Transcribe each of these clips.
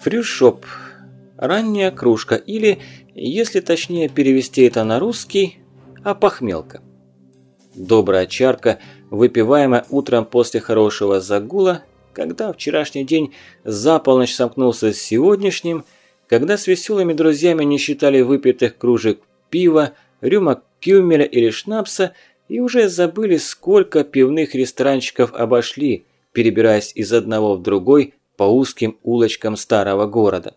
Фрюшоп. Ранняя кружка или, если точнее перевести это на русский, опохмелка. Добрая чарка, выпиваемая утром после хорошего загула, когда вчерашний день за полночь сомкнулся с сегодняшним, когда с веселыми друзьями не считали выпитых кружек пива, рюмок кюмеля или шнапса и уже забыли, сколько пивных ресторанчиков обошли, перебираясь из одного в другой по узким улочкам старого города.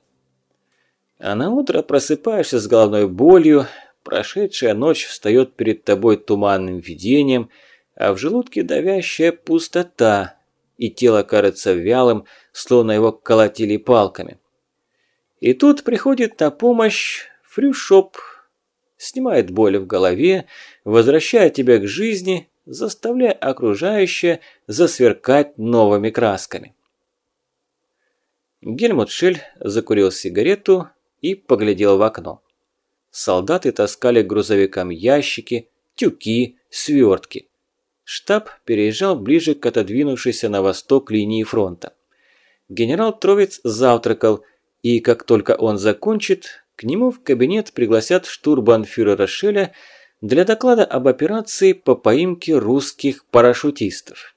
А на утро просыпаешься с головной болью, прошедшая ночь встает перед тобой туманным видением, а в желудке давящая пустота, и тело кажется вялым, словно его колотили палками. И тут приходит на помощь фрюшоп, снимает боль в голове, возвращает тебя к жизни, заставляя окружающее засверкать новыми красками. Гельмут Шель закурил сигарету и поглядел в окно. Солдаты таскали грузовикам ящики, тюки, свертки. Штаб переезжал ближе к отодвинувшейся на восток линии фронта. Генерал Тровец завтракал, и как только он закончит, к нему в кабинет пригласят штурбанфюрера Шеля для доклада об операции по поимке русских парашютистов.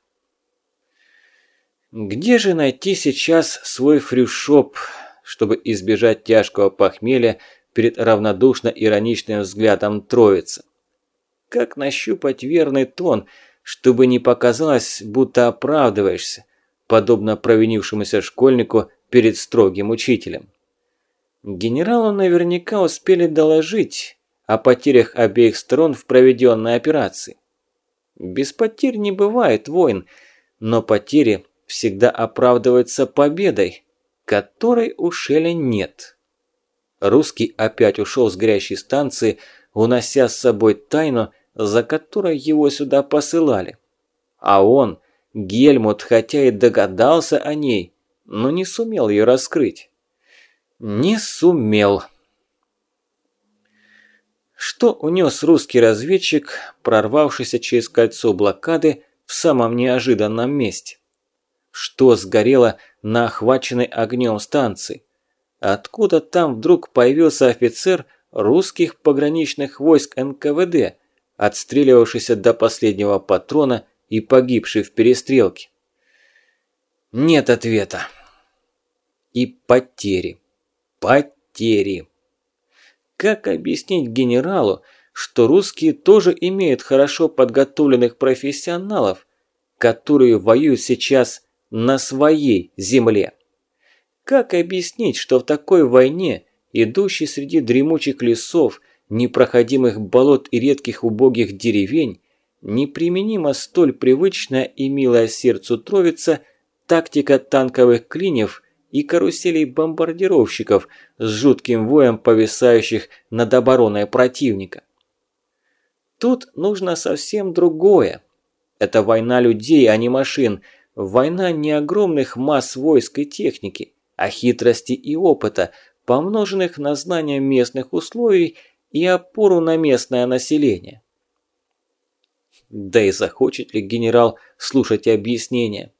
Где же найти сейчас свой фрюшоп, чтобы избежать тяжкого похмелья перед равнодушно-ироничным взглядом троицы? Как нащупать верный тон, чтобы не показалось, будто оправдываешься, подобно провинившемуся школьнику перед строгим учителем? Генералу наверняка успели доложить о потерях обеих сторон в проведенной операции. Без потерь не бывает войн, но потери – всегда оправдывается победой, которой у Шеля нет. Русский опять ушел с горящей станции, унося с собой тайну, за которой его сюда посылали. А он, Гельмут, хотя и догадался о ней, но не сумел ее раскрыть. Не сумел. Что унес русский разведчик, прорвавшийся через кольцо блокады в самом неожиданном месте? что сгорело на охваченной огнем станции. Откуда там вдруг появился офицер русских пограничных войск НКВД, отстреливавшийся до последнего патрона и погибший в перестрелке? Нет ответа. И потери. Потери. Как объяснить генералу, что русские тоже имеют хорошо подготовленных профессионалов, которые воюют сейчас на своей земле. Как объяснить, что в такой войне, идущей среди дремучих лесов, непроходимых болот и редких убогих деревень, неприменима столь привычная и милая сердцу тровица тактика танковых клиньев и каруселей бомбардировщиков с жутким воем повисающих над обороной противника. Тут нужно совсем другое. Это война людей, а не машин – Война не огромных масс войск и техники, а хитрости и опыта, помноженных на знания местных условий и опору на местное население. Да и захочет ли генерал слушать объяснения?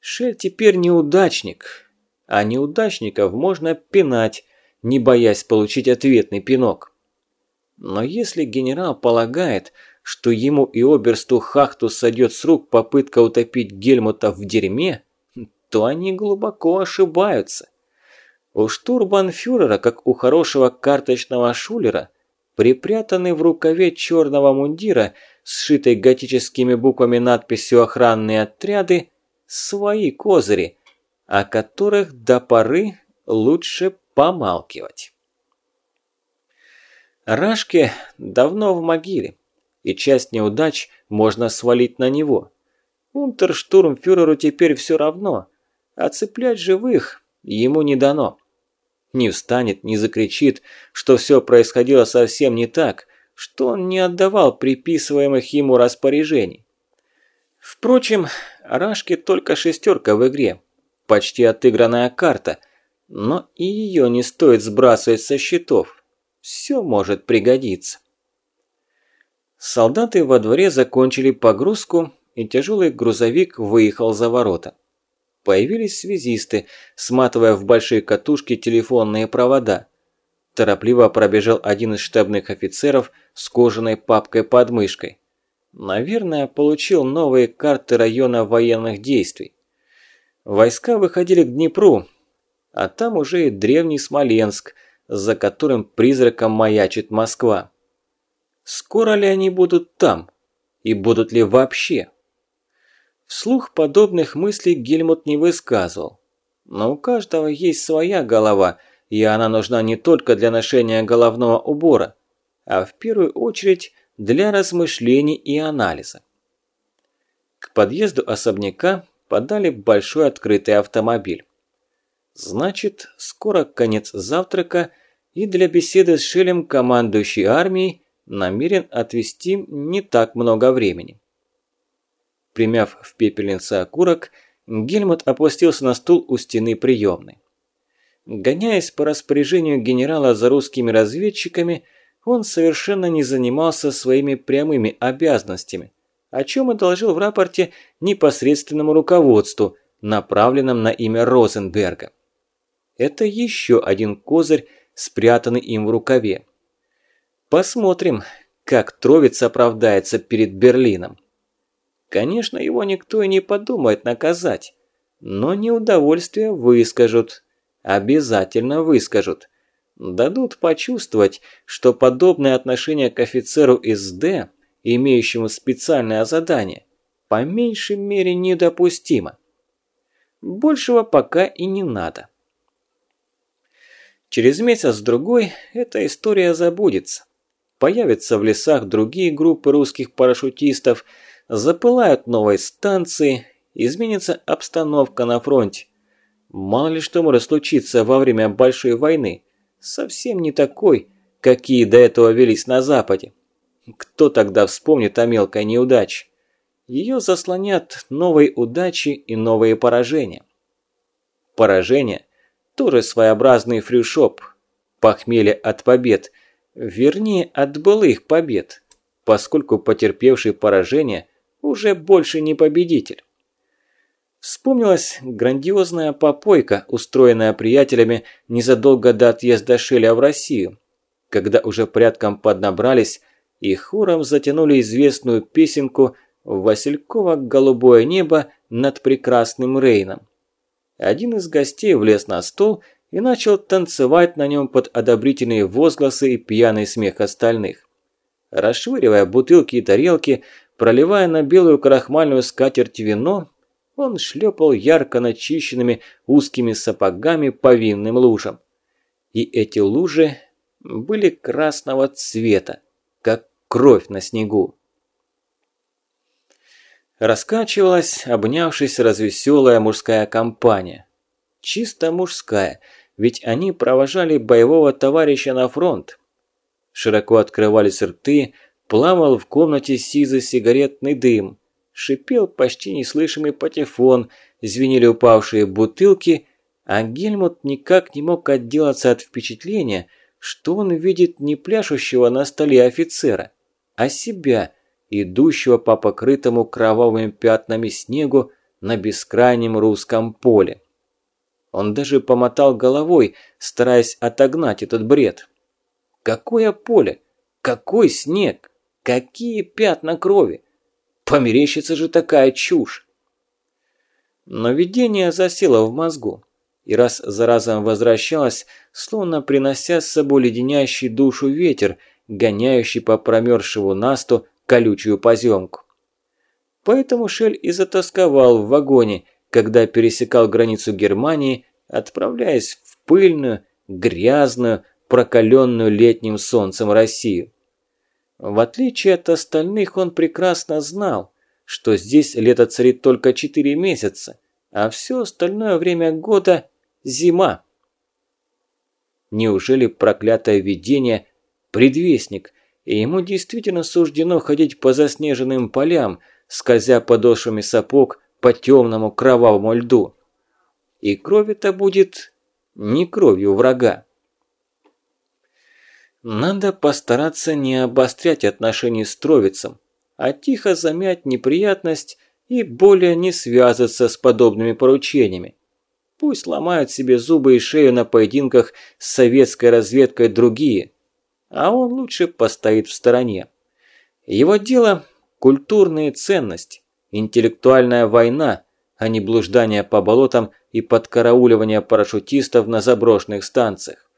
Шель теперь неудачник, а неудачников можно пинать, не боясь получить ответный пинок. Но если генерал полагает, что ему и оберсту Хахту сойдет с рук попытка утопить Гельмута в дерьме, то они глубоко ошибаются. У штурбанфюрера, как у хорошего карточного шулера, припрятанный в рукаве черного мундира, сшитой готическими буквами надписью «Охранные отряды», свои козыри, о которых до поры лучше помалкивать. Рашке давно в могиле и часть неудач можно свалить на него. Унтерштурмфюреру теперь все равно, а цеплять живых ему не дано. Не встанет, не закричит, что все происходило совсем не так, что он не отдавал приписываемых ему распоряжений. Впрочем, Рашке только шестерка в игре, почти отыгранная карта, но и ее не стоит сбрасывать со счетов. Все может пригодиться. Солдаты во дворе закончили погрузку и тяжелый грузовик выехал за ворота. Появились связисты, сматывая в большие катушки телефонные провода. Торопливо пробежал один из штабных офицеров с кожаной папкой под мышкой. Наверное, получил новые карты района военных действий. Войска выходили к Днепру, а там уже и древний Смоленск, за которым призраком маячит Москва. Скоро ли они будут там? И будут ли вообще? Вслух подобных мыслей Гельмут не высказывал. Но у каждого есть своя голова, и она нужна не только для ношения головного убора, а в первую очередь для размышлений и анализа. К подъезду особняка подали большой открытый автомобиль. Значит, скоро конец завтрака, и для беседы с Шелем командующий армией намерен отвести не так много времени. Примяв в пепельнице окурок, Гельмут опустился на стул у стены приемной. Гоняясь по распоряжению генерала за русскими разведчиками, он совершенно не занимался своими прямыми обязанностями, о чем и доложил в рапорте непосредственному руководству, направленном на имя Розенберга. Это еще один козырь, спрятанный им в рукаве. Посмотрим, как Тровец оправдается перед Берлином. Конечно, его никто и не подумает наказать, но неудовольствие выскажут, обязательно выскажут – дадут почувствовать, что подобное отношение к офицеру из Д, имеющему специальное задание, по меньшей мере недопустимо. Большего пока и не надо. Через месяц-другой эта история забудется. Появятся в лесах другие группы русских парашютистов, запылают новые станции, изменится обстановка на фронте. Мало ли что может случиться во время большой войны – совсем не такой, какие до этого велись на Западе. Кто тогда вспомнит о мелкой неудаче? Ее заслонят новые удачи и новые поражения. Поражение – тоже своеобразный фрюшоп, похмелье от побед, вернее от былых побед, поскольку потерпевший поражение уже больше не победитель. Вспомнилась грандиозная попойка, устроенная приятелями незадолго до отъезда Шеля в Россию, когда уже порядком поднабрались и хором затянули известную песенку «Василькова голубое небо над прекрасным Рейном». Один из гостей влез на стол и начал танцевать на нем под одобрительные возгласы и пьяный смех остальных. Расшвыривая бутылки и тарелки, проливая на белую крахмальную скатерть вино, он шлепал ярко начищенными узкими сапогами по винным лужам. И эти лужи были красного цвета, как кровь на снегу. Раскачивалась, обнявшись, развеселая мужская компания. Чисто мужская, ведь они провожали боевого товарища на фронт. Широко открывались рты, плавал в комнате сизый сигаретный дым – шипел почти неслышимый патефон, звенели упавшие бутылки, а Гельмут никак не мог отделаться от впечатления, что он видит не пляшущего на столе офицера, а себя, идущего по покрытому кровавыми пятнами снегу на бескрайнем русском поле. Он даже помотал головой, стараясь отогнать этот бред. Какое поле? Какой снег? Какие пятна крови? Померещится же такая чушь. Но видение засело в мозгу и раз за разом возвращалось, словно принося с собой леденящий душу ветер, гоняющий по промерзшему насту колючую поземку. Поэтому Шель и затасковал в вагоне, когда пересекал границу Германии, отправляясь в пыльную, грязную, прокаленную летним солнцем Россию. В отличие от остальных, он прекрасно знал, что здесь лето царит только 4 месяца, а все остальное время года – зима. Неужели проклятое видение – предвестник, и ему действительно суждено ходить по заснеженным полям, скользя подошвами сапог по темному кровавому льду? И кровь это будет не кровью врага. Надо постараться не обострять отношения с Тровицем, а тихо замять неприятность и более не связаться с подобными поручениями. Пусть ломают себе зубы и шею на поединках с советской разведкой другие, а он лучше постоит в стороне. Его дело – культурные ценности, интеллектуальная война, а не блуждание по болотам и подкарауливание парашютистов на заброшенных станциях.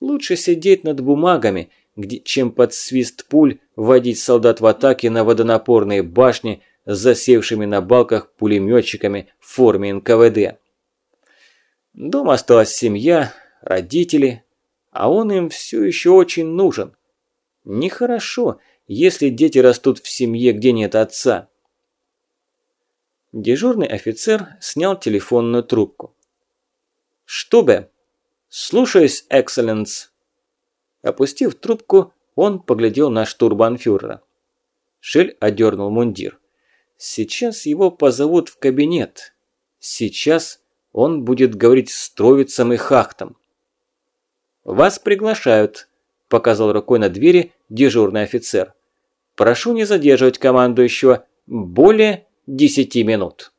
Лучше сидеть над бумагами, где, чем под свист пуль водить солдат в атаке на водонапорные башни с засевшими на балках пулеметчиками в форме НКВД. Дома осталась семья, родители, а он им все еще очень нужен. Нехорошо, если дети растут в семье, где нет отца. Дежурный офицер снял телефонную трубку. «Штубе!» «Слушаюсь, экселленс!» Опустив трубку, он поглядел на штурбанфюрера. Шель одернул мундир. Сейчас его позовут в кабинет. Сейчас он будет говорить с Тровицем и Хахтом. «Вас приглашают», – показал рукой на двери дежурный офицер. «Прошу не задерживать командующего более десяти минут».